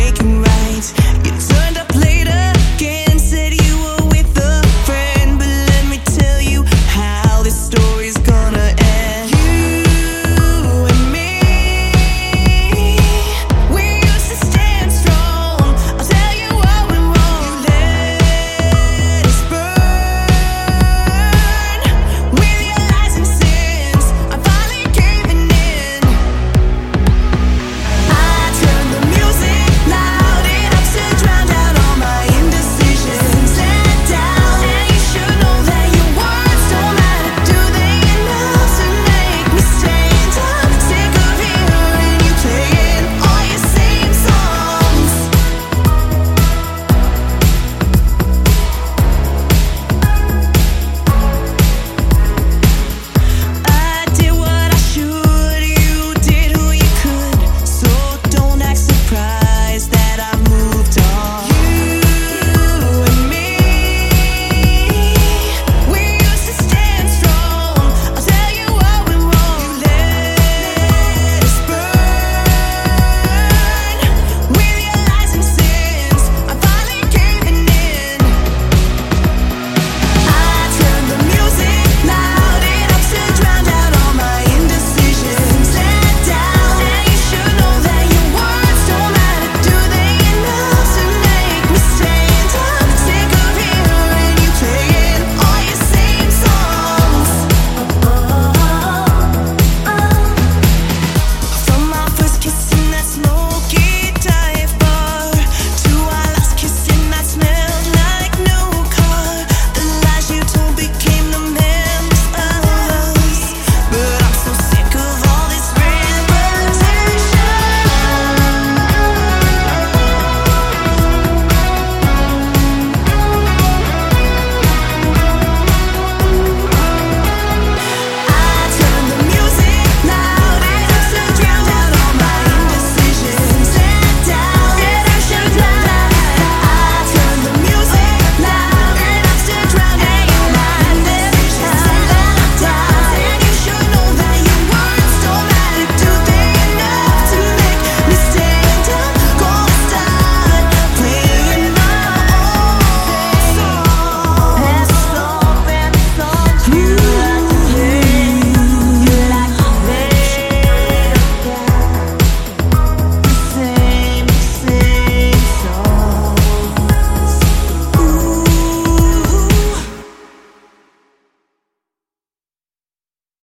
breaking right.